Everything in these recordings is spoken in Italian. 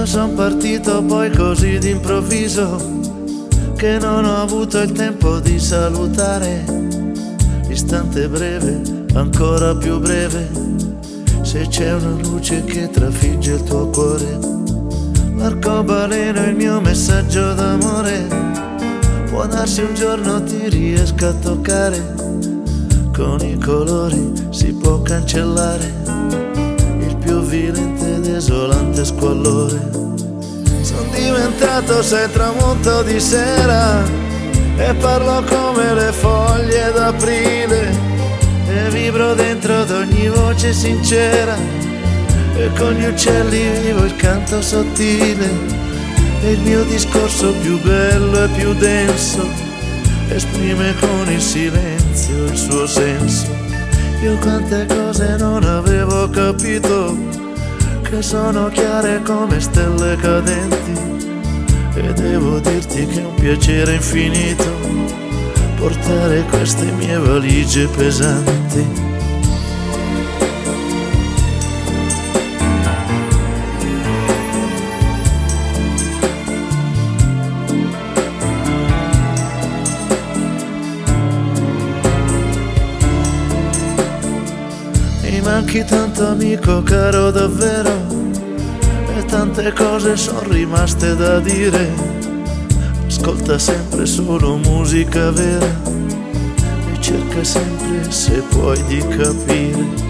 Io son partito poi così d'improvviso che non ho avuto il tempo di salutare. Istante breve, ancora più breve, se c'è una luce che trafigge il tuo cuore. L'arcobaleno è il mio messaggio d'amore. Può darsi un giorno ti riesca a toccare. Con i colori si può cancellare desolante squallore sono diventato sei tramonto di sera e parlo come le foglie d'aprile e vibro dentro ad ogni voce sincera e con gli uccelli vivo il canto sottile e il mio discorso più bello e più denso esprime con il silenzio il suo senso. Io quante cose non avevo capito che sono chiare come stelle cadenti e devo dirti che è un piacere infinito portare queste mie valigie pesanti. Manchi tanto amico caro davvero e tante cose sono rimaste da dire. Ascolta sempre solo musica vera e cerca sempre se puoi di capire.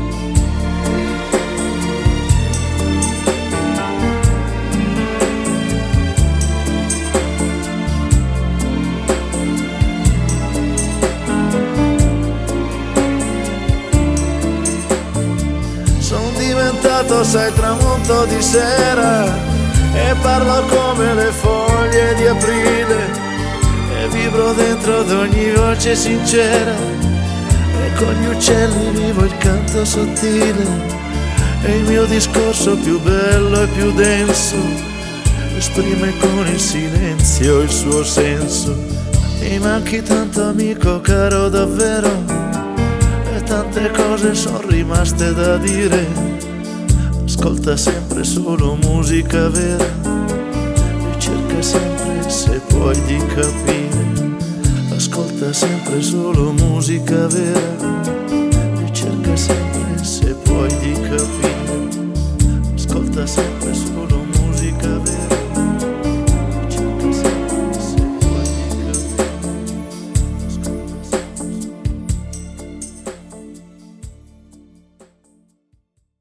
Diventato sai tramonto di sera e parlo come le foglie di aprile e vibro dentro ad ogni voce sincera e con gli uccelli vivo il canto sottile e il mio discorso più bello e più denso esprime con il silenzio il suo senso. Mi manchi tanto amico caro davvero tante cose sono rimaste da dire. Ascolta sempre solo musica vera e cerca sempre se puoi di capire. Ascolta sempre solo musica vera e cerca sempre se puoi di capire. Ascolta sempre